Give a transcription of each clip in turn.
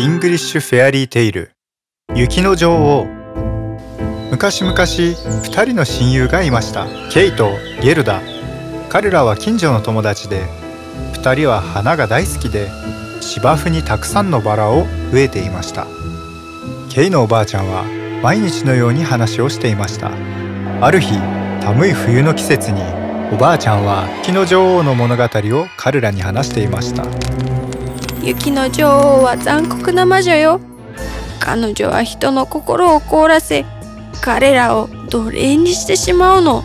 English Fairy Tale 雪の女王。昔々2人の親友がいました。ケイとゲルダ。彼らは近所の友達で2人は花が大好きで芝生にたくさんのバラを植えていました。ケイのおばあちゃんは毎日のように話をしていました。ある日寒い冬の季節におばあちゃんは雪の女王の物語を彼らに話していました。雪の女王は残酷な魔女よ。彼女は人の心を凍らせ彼らを奴隷にしてしまうの。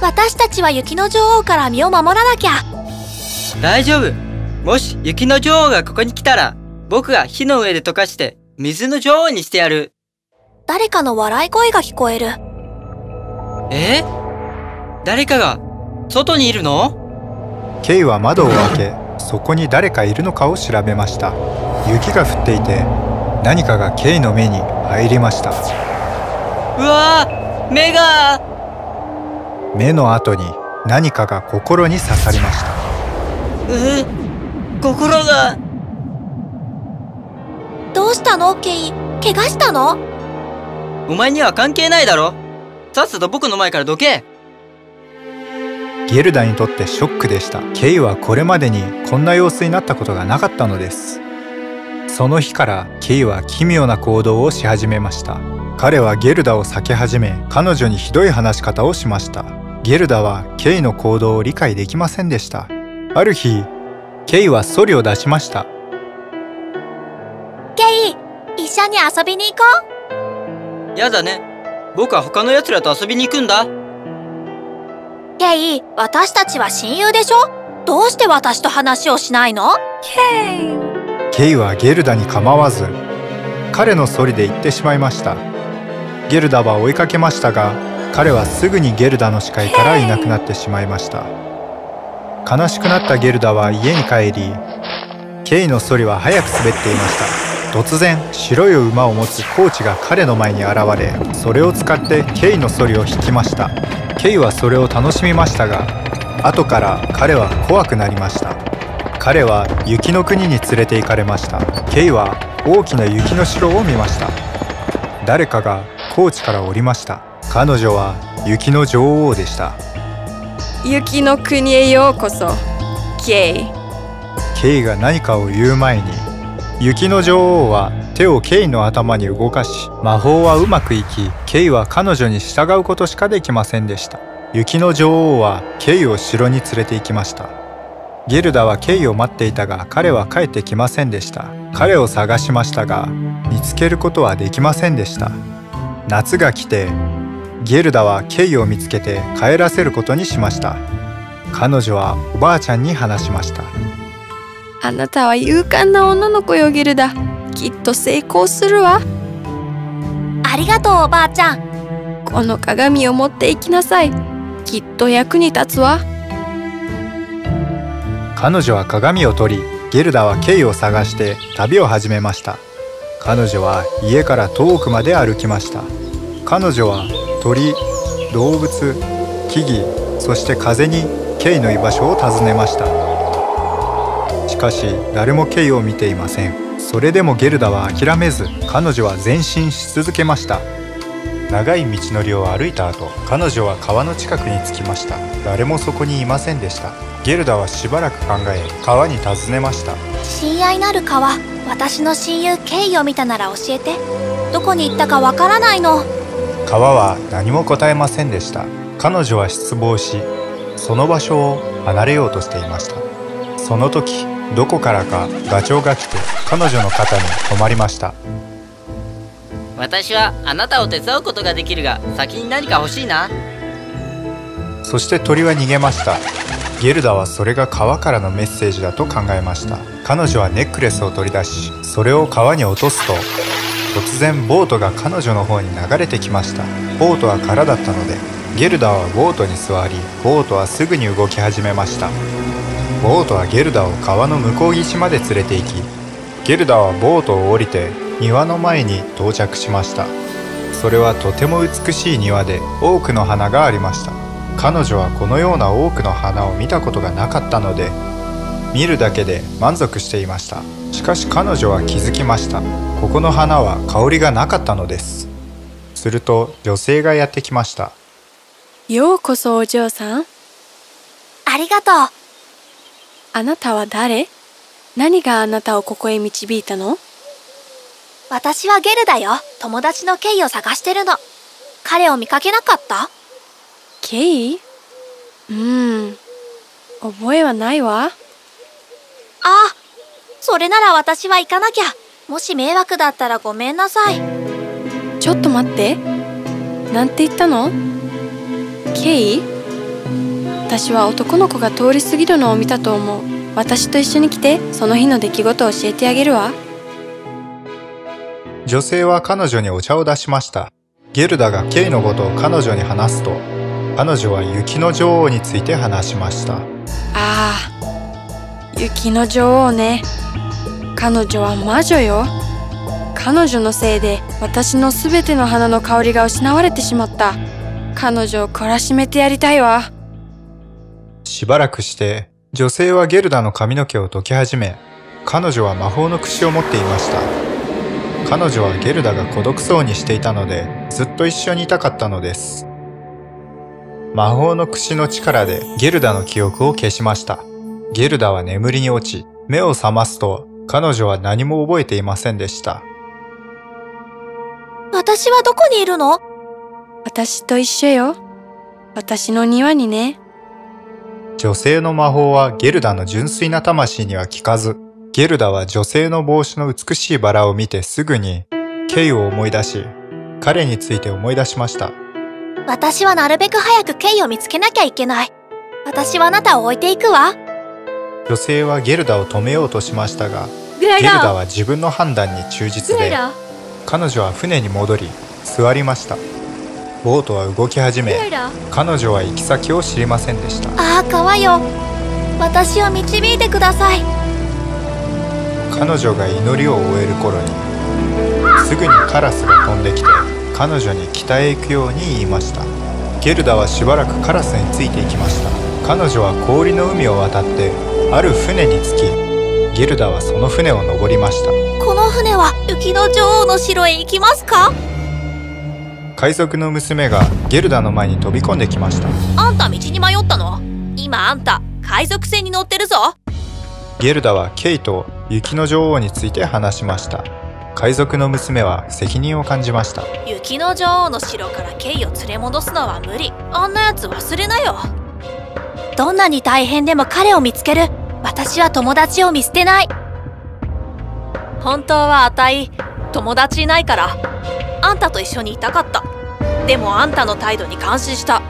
私たちは雪の女王から身を守らなきゃ。大丈夫。もし雪の女王がここに来たら僕が火の上で溶かして水の女王にしてやる。誰かの笑い声が聞こえる。え？誰かが外にいるの？ケイは窓を開けそこに誰かいるのかを調べました。雪が降っていて何かがケイの目に入りました。うわー目が。目の後に何かが心に刺さりました。う心が。どうしたの？ケイ怪我したの？お前には関係ないだろ。さっさと僕の前からどけゲルダにとってショックでした。ケイはこれまでにこんな様子になったことがなかったのです。その日からケイは奇妙な行動をし始めました。彼はゲルダを避け始め彼女にひどい話し方をしました。ゲルダはケイの行動を理解できませんでした。ある日ケイはソリを出しました。ケイ一緒に遊びに行こやだね。僕は他の奴らと遊びに行くんだ。うケイ私たちは親友でしょ？どうして私と話をしないの？ケイ。はゲルダに構わず彼のソリで行ってしまいました。ゲルダは追いかけましたが彼はすぐにゲルダの視界からいなくなってしまいました。悲しくなったゲルダは家に帰りケイのソリは早く滑っていました。突然白い馬を持つコーチが彼の前に現れそれを使ってケイのソリを引きました。ケイはそれを楽しみましたが後から彼は怖くなりました。彼は雪の国に連れて行かれました。ケイは大きな雪の城を見ました。誰かがコーチから降りました。彼女は雪の女王でした。雪の国へようこそケイケイが何かを言う前に雪の女王は手をケイの頭に動かし魔法はうまくいきケイは彼女に従うことしかできませんでした。雪の女王はケイを城に連れて行きました。ゲルダはケイを待っていたが彼は帰ってきませんでした。彼を探しましたが見つけることはできませんでした。夏が来てゲルダはケイを見つけて帰らせることにしました。彼女はおばあちゃんに話しましたあなたは勇敢な女の子よゲルダ。きっと成功するわ。ありがとうおばあちゃん。この鏡を持っていきなさい。きっと役に立つわ。彼女は鏡を取りゲルダはケイを探して旅を始めました。彼女は家から遠くまで歩きました。彼女は鳥動物木々そして風にケイの居場所を尋ねました。しかし誰もケイを見ていませんそれでもゲルダは諦めず彼女は前進し続けました。長い道のりを歩いた後彼女は川の近くに着きました。誰もそこにいませんでした。ゲルダはしばらく考え川に尋ねました。親愛なる川私の親友ケイを見たなら教えて。どこに行ったかわからないの。川は何も答えませんでした。彼女は失望しその場所を離れようとしていました。その時どこからかガチョウが来て彼女の肩に止まりました。私はあなたを手伝うことができるが先に何か欲しいな？そして鳥は逃げました。ゲルダはそれが川からのメッセージだと考えました。彼女はネックレスを取り出しそれを川に落とすと突然ボートが彼女の方に流れてきました。ボートは空だったのでゲルダはボートに座りボートはすぐに動き始めましたボートはゲルダを川の向こう岸まで連れて行きゲルダはボートを降りて庭の前に到着しました。それはとても美しい庭で多くの花がありました。彼女はこのような多くの花を見たことがなかったので見るだけで満足していました。しかし彼女は気づきました。ここの花は香りがなかったのです。すると女性がやってきました。ようこそお嬢さん。ありがとう。あなたは誰？何があなたをここへ導いたの？私はゲルだよ。友達のケイを探してるの。彼を見かけなかった？ケイ？うん。覚えはないわ。あ、それなら私は行かなきゃ。もし迷惑だったらごめんなさい。ちょっと待って。なんて言ったの？ケイ？私は男の子が通り過ぎるのを見たと思う。私と一緒に来てその日の出来事を教えてあげるわ。女性は彼女にお茶を出しました。ゲルダがケイのことを彼女に話すと彼女は雪の女王について話しました。ああ雪の女王ね。彼女は魔女よ。彼女のせいで私のすべての花の香りが失われてしまった。彼女を懲らしめてやりたいわしばらくして女性はゲルダの髪の毛を解き始め彼女は魔法の櫛を持っていました。彼女はゲルダが孤独そうにしていたのでずっと一緒にいたかったのです。魔法の櫛の力でゲルダの記憶を消しました。ゲルダは眠りに落ち目を覚ますと彼女は何も覚えていませんでした。私はどこにいるの？私と一緒よ。私の庭にね女性の魔法はゲルダの純粋な魂には効かず、ゲルダは女性の帽子の美しいバラを見てすぐに、ケイを思い出し、彼について思い出しました。私はなるべく早くケイを見つけなきゃいけない。私はあなたを置いていくわ。女性はゲルダを止めようとしましたが、ゲゲルダは自分の判断に忠実で、彼女は船に戻り、座りました。ボートは動き始め、彼女は行き先を知りませんでした。ああ、川よ。私を導いてください。彼女が祈りを終える頃にすぐにカラスが飛んできて彼女に北へ行くように言いましたゲルダはしばらくカラスについていきました彼女は氷の海を渡ってある船に着きゲルダはその船を登りましたこの船は雪の女王の城へ行きますか？海賊の娘がゲルダの前に飛び込んできました。あんた道に迷ったの？今あんた海賊船に乗ってるぞ。ゲルダはケイと雪の女王について話しました。海賊の娘は責任を感じました。雪の女王の城からケイを連れ戻すのは無理。あんなやつ忘れなよ。どんなに大変でも彼を見つける。私は友達を見捨てない。本当はあたい友達いないからあんたと一緒にいたかった。でもあんたの態度に感心した。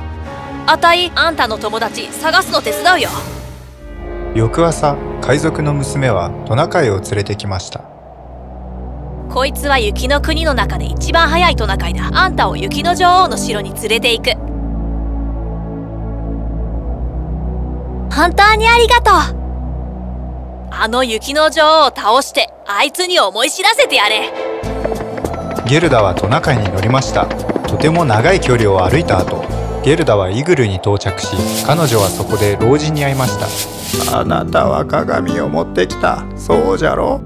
あたいあんたの友達探すの手伝うよ。翌朝海賊の娘はトナカイを連れてきました。こいつは雪の国の中で一番早いトナカイだ。あんたを雪の女王の城に連れて行く。本当にありがとう。あの雪の女王を倒してあいつに思い知らせてやれゲルダはトナカイに乗りました。とても長い距離を歩いた後ゲルダはイグルに到着し彼女はそこで老人に会いました。あなたは鏡を持ってきた。そうじゃろ？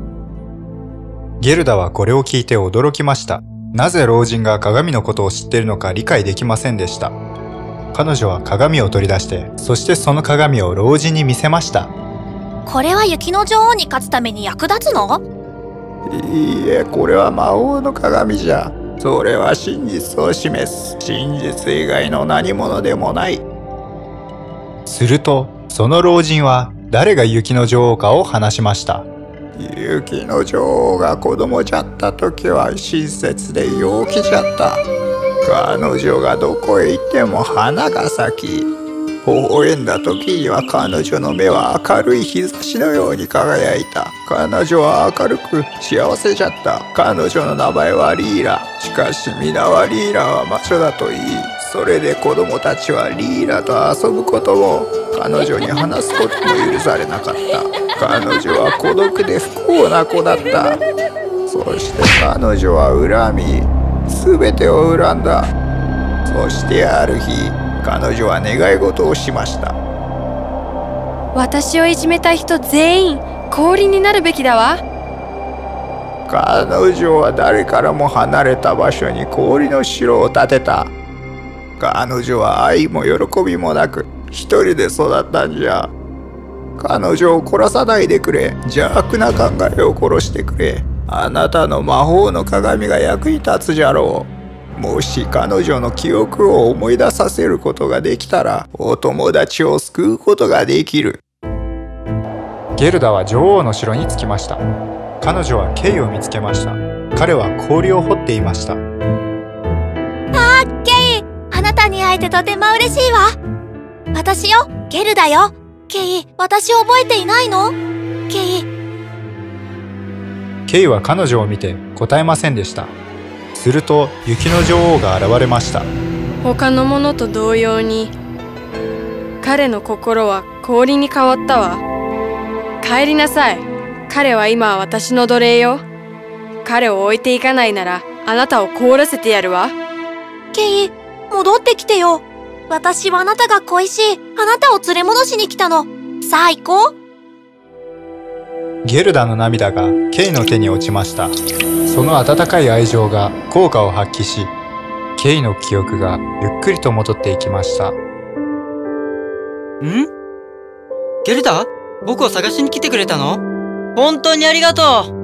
ゲルダはこれを聞いて驚きました。なぜ老人が鏡のことを知っているのか理解できませんでした。彼女は鏡を取り出してそしてその鏡を老人に見せました。これは雪の女王に勝つために役立つの？いいえこれは魔王の鏡じゃ。それは真実を示す。真実以外の何者でもない。するとその老人は誰が雪の女王かを話しました。雪の女王が子供じゃった時は親切で陽気じゃった。彼女がどこへ行っても花が咲き微笑んだ時には彼女の目は明るい日差しのように輝いた。彼女は明るく幸せじゃった。彼女の名前はリーラ。しかし皆はリーラは魔女だと言いそれで子供たちはリーラと遊ぶことも彼女に話すことも許されなかった。彼女は孤独で不幸な子だった。そして彼女は恨み全てを恨んだ。そしてある日彼女は願い事をしました。私をいじめた人全員氷になるべきだわ。彼女は誰からも離れた場所に氷の城を建てた。彼女は愛も喜びもなく一人で育ったんじゃ。彼女を殺さないでくれ。邪悪な考えを殺してくれ。あなたの魔法の鏡が役に立つじゃろうもし彼女の記憶を思い出させることができたらお友達を救うことができる。ゲルダは女王の城に着きました。彼女はケイを見つけました。彼は氷を掘っていました。あーケイあなたに会えてとても嬉しいわ。私よゲルだよ。ケイ私を覚えていないの？ケイ。ケイは彼女を見て答えませんでしたすると雪の女王が現れました。他のものと同様に彼の心は氷に変わったわ。帰りなさい。彼は今は私の奴隷よ。彼を置いていかないならあなたを凍らせてやるわ。ケイ戻ってきてよ。私はあなたが恋しい。あなたを連れ戻しに来たの。さあ行こう。ゲルダの涙がケイの手に落ちましたその温かい愛情が効果を発揮しケイの記憶がゆっくりと戻っていきました。ん？ゲルダ僕を探しに来てくれたの？本当にありがとう。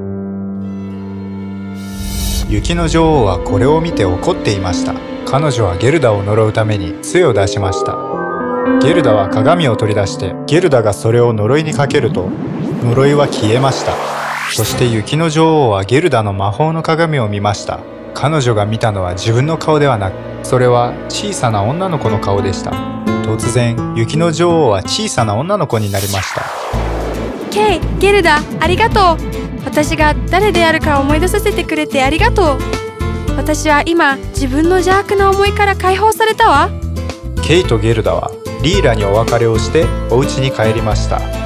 雪の女王はこれを見て怒っていました。彼女はゲルダを呪うために杖を出しました。ゲルダは鏡を取り出してゲルダがそれを呪いにかけると呪いは消えましたそして雪の女王はゲルダの魔法の鏡を見ました。彼女が見たのは自分の顔ではなくそれは小さな女の子の顔でした。突然雪の女王は小さな女の子になりました。ケイゲルダありがとう。私が誰であるか思い出させてくれてありがとう。私は今自分の邪悪な思いから解放されたわ。ケイとゲルダはリーラにお別れをしてお家に帰りました